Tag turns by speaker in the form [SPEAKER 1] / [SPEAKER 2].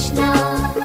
[SPEAKER 1] Krishna